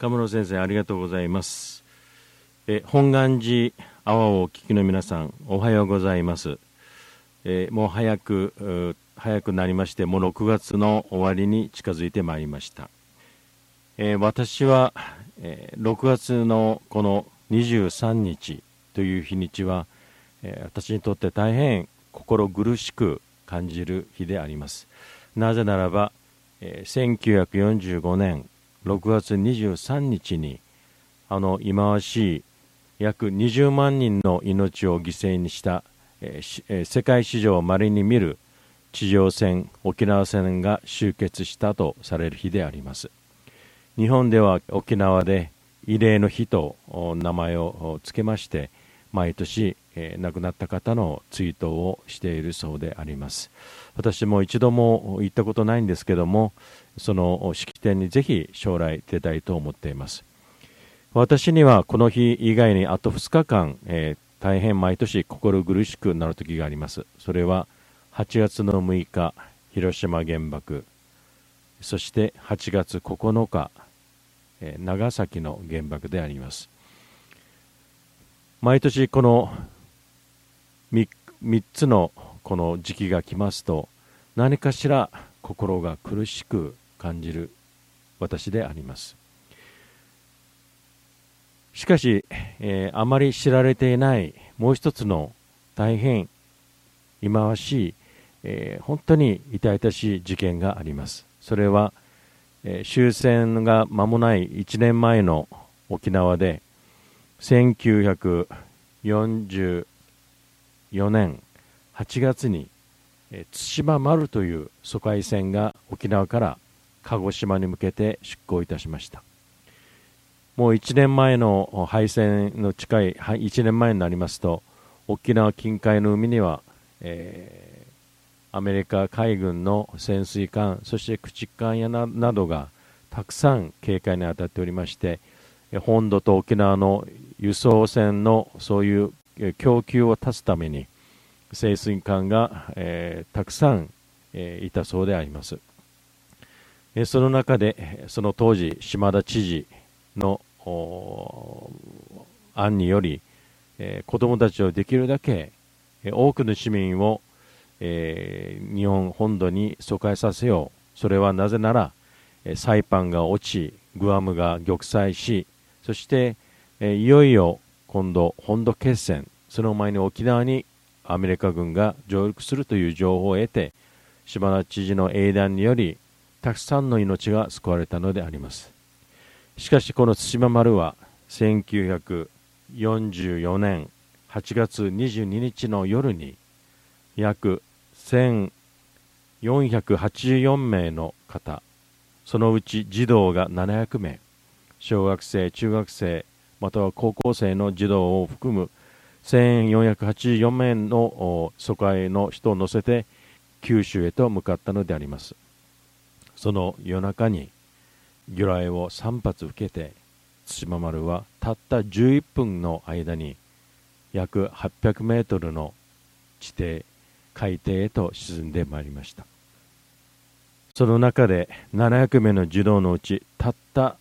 鴨野先生ありがとうございます。え本願寺阿波をお聞きの皆さんおはようございます、えもう早く早くなりましてもう6月の終わりに近づいてまいりました、え私は、え6月のこの23日という日にちは、え私にとって大変心苦しく感じる日であります。なぜならば、え1945年6月23日にあの忌まわしい約20万人の命を犠牲にした、えー、世界史上まれに見る地上戦沖縄戦が終結したとされる日であります。日本では沖縄で慰霊の日と名前を付けまして毎年、えー、亡くなった方の追悼をしているそうであります。私も一度も行ったことないんですけどもその式典にぜひ将来出たいと思っています。私にはこの日以外にあと2日間、えー、大変毎年心苦しくなる時があります。それは8月の6日広島原爆そして8月9日、えー、長崎の原爆であります。毎年この 3, つのこの時期が来ますと何かしら心が苦しく感じる私であります。しかし、えー、あまり知られていないもう一つの大変忌まわしい、えー、本当に痛々しい事件があります。それは、えー、終戦が間もない1年前の沖縄で1948 4年8月に対馬丸という疎開船が沖縄から鹿児島に向けて出港いたしました。もう1年前の敗戦の近い1年前になりますと沖縄近海の海には、えー、アメリカ海軍の潜水艦そして駆逐艦やなどがたくさん警戒に当たっておりまして本土と沖縄の輸送船のそういう供給を断つために潜水艦が、えー、たくさん、えー、いたそうであります、えー、その中でその当時島田知事の案により、えー、子どもたちをできるだけ、え、多くの市民を、えー、日本本土に疎開させよう。それはなぜなら、え、サイパンが落ちグアムが玉砕しそして、えー、いよいよ今度本土決戦その前に沖縄にアメリカ軍が上陸するという情報を得て島田知事の英断によりたくさんの命が救われたのであります。しかしこの対馬丸は1944年8月22日の夜に約1484名の方そのうち児童が700名小学生中学生または高校生の児童を含む1484名の疎開の人を乗せて九州へと向かったのであります。その夜中に魚雷を3発受けて対馬丸はたった11分の間に約800メートルの地底海底へと沈んでまいりました。その中で700名の児童のうちたった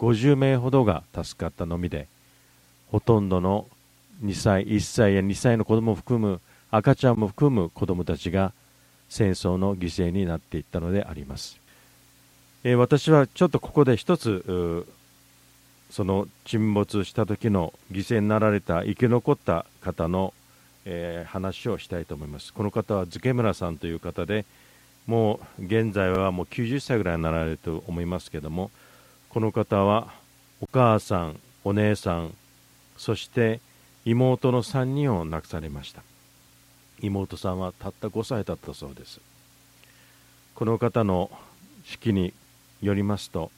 50名ほどが助かったのみでほとんどの2歳1歳や2歳の子供を含む赤ちゃんも含む子供たちが戦争の犠牲になっていったのであります、えー、私はちょっとここで一つその沈没した時の犠牲になられた生き残った方の、えー、話をしたいと思います。この方は漬村さんという方でもう現在はもう90歳ぐらいになられると思いますけどもこの方はお母さんお姉さんそして妹の3人を亡くされました。妹さんはたった5歳だったそうです。この方の式によりますと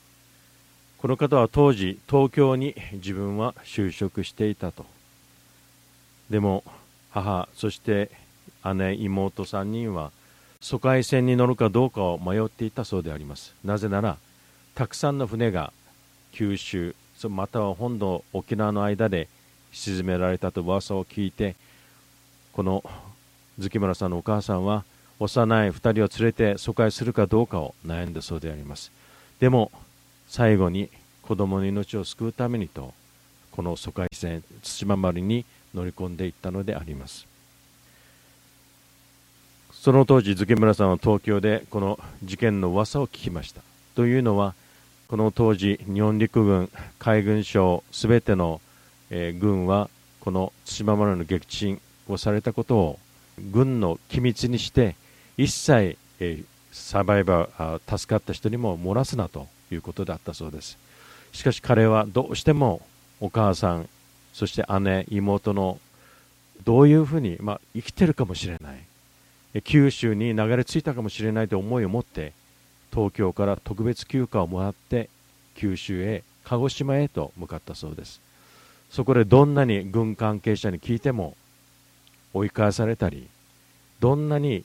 この方は当時東京に自分は就職していたと。でも母そして姉妹3人は疎開船に乗るかどうかを迷っていたそうであります。なぜならたくさんの船が九州または本土沖縄の間で沈められたと噂を聞いてこの月村さんのお母さんは幼い2人を連れて疎開するかどうかを悩んだそうであります。でも最後に子供の命を救うためにとこの疎開船対馬丸に乗り込んでいったのであります。その当時月村さんは東京でこの事件の噂を聞きました。というのはこの当時日本陸軍海軍省すべての、えー、軍はこの対馬丸の撃沈をされたことを軍の機密にして一切、えー、サバイバー助かった人にも漏らすなということだったそうです。しかし彼はどうしてもお母さんそして姉妹のどういうふうに、まあ、生きてるかもしれない。九州に流れ着いたかもしれないという思いを持って東京から特別休暇をもらって九州へ鹿児島へと向かったそうです。そこでどんなに軍関係者に聞いても追い返されたりどんなに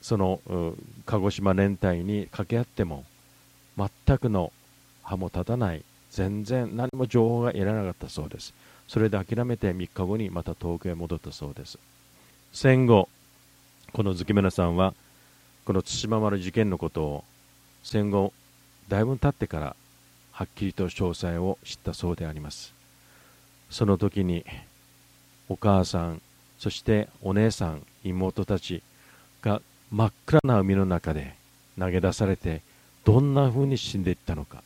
その鹿児島連隊に掛け合っても全くの歯も立たない全然何も情報が得られなかったそうです。それで諦めて3日後にまた東京へ戻ったそうです。戦後この月村さんはこの対馬丸事件のことを戦後だいぶ経ってからはっきりと詳細を知ったそうであります。その時にお母さんそしてお姉さん妹たちが真っ暗な海の中で投げ出されてどんな風に死んでいったのか。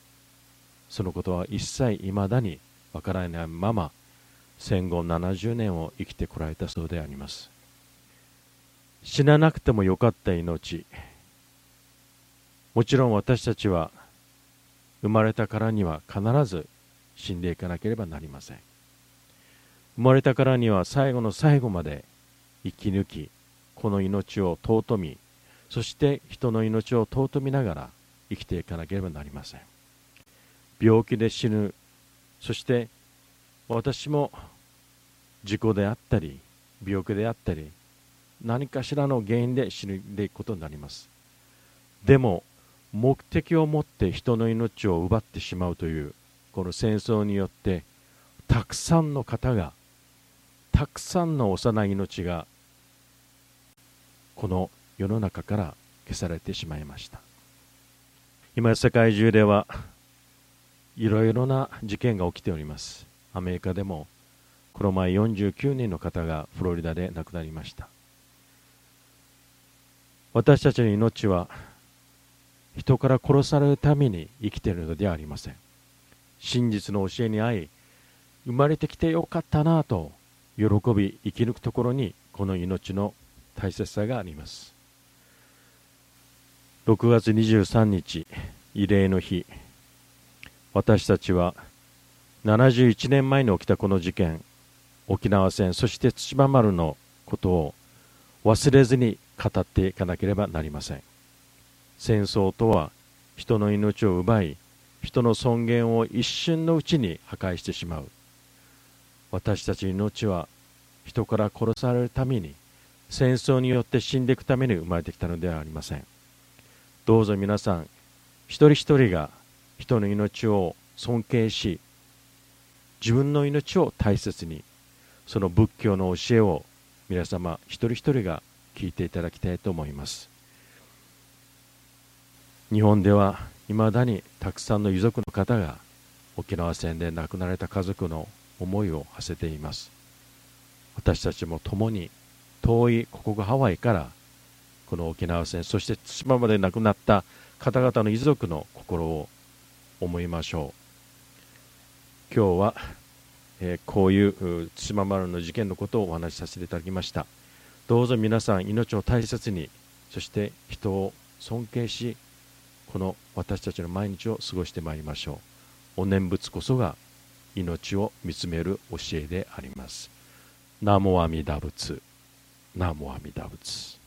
そのことは一切未だにわからないまま戦後70年を生きてこられたそうであります。死ななくてもよかった命。もちろん私たちは生まれたからには必ず死んでいかなければなりません。生まれたからには最後の最後まで生き抜きこの命を尊みそして人の命を尊みながら生きていかなければなりません。病気で死ぬそして私も事故であったり病気であったり何かしらの原因で死んでいくことになります。でも目的を持って人の命を奪ってしまうというこの戦争によってたくさんの方がたくさんの幼い命がこの世の中から消されてしまいました。今世界中ではいろいろな事件が起きております。アメリカでもこの前49人の方がフロリダで亡くなりました。私たちの命は人から殺されるために生きているのではありません。真実の教えに合い生まれてきてよかったなと喜び生き抜くところにこの命の大切さがあります。6月23日慰霊の日。私たちは71年前に起きたこの事件沖縄戦そして対馬丸のことを忘れずに語っていかなければなりません。戦争とは人の命を奪い人の尊厳を一瞬のうちに破壊してしまう。私たち命は人から殺されるために戦争によって死んでいくために生まれてきたのではありません。どうぞ皆さん一人一人が人の命を尊敬し自分の命を大切にその仏教の教えを皆様一人一人が聞いていただきたいと思います。日本ではいまだにたくさんの遺族の方が沖縄戦で亡くなられた家族の思いを馳せています。私たちも共に遠いここがハワイからこの沖縄戦そして対馬まで亡くなった方々の遺族の心を思いましょう。今日は、えー、こういう対馬丸の事件のことをお話しさせていただきました。どうぞ皆さん命を大切にそして人を尊敬しこの私たちの毎日を過ごしてまいりましょう。お念仏こそが命を見つめる教えであります。ナモ阿弥陀仏。ナモ阿弥陀仏。